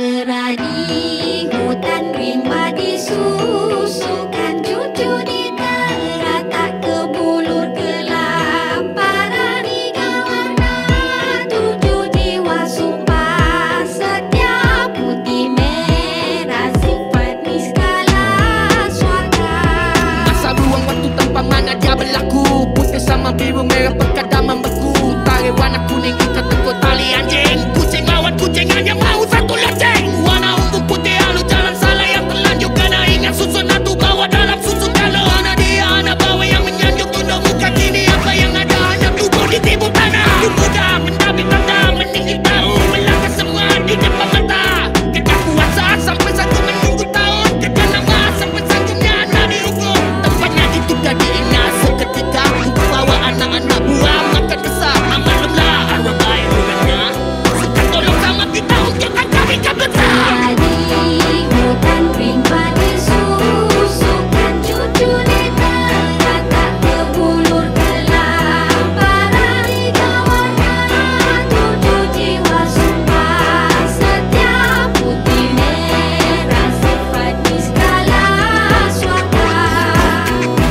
berani hutan rimba di su.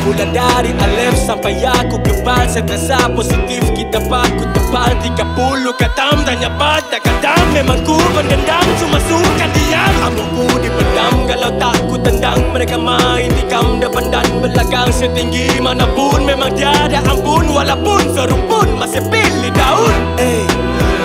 Mula dari Alef sampai aku kebal Saya terasa positif. Kita baku tebal 30 katam tanya pada kadang Memang ku pendendam cuma suka diam. Amuku dipendam kalau tak ku tendang. Mereka main tikam depan dan belakang Setinggi manapun. Memang tiada ampun Walaupun serumpun masih pilih daun. Eh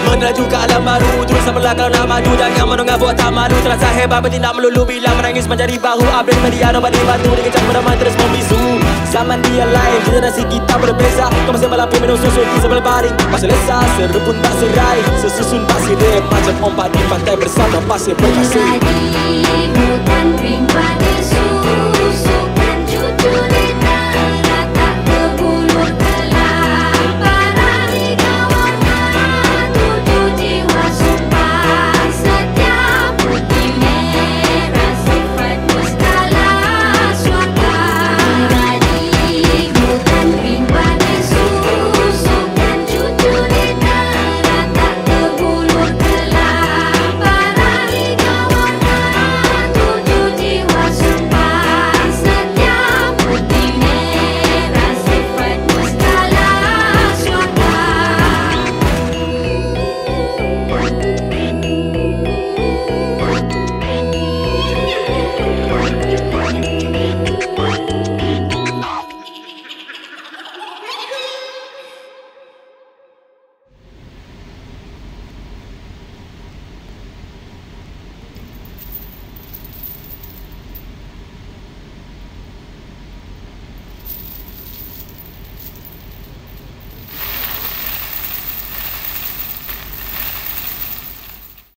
Menuju ke alam baru Terus sebelah kalau nak maju. Jangan menengah buat tak malu Terasa hebat bertindak melulu. Bila menangis menjadi bahu Update media nombor dibantu Dikejar meneman terus membisu Zaman dia lain Generasi kita berbeza. Kau masih melampi minum susu sebelah baring. Pasir lesa Seru pun tak serai. Sesusun tak sirip Macam ombak di pantai bersama pasir berkasih Kerani hutan rimba disusukan cucu di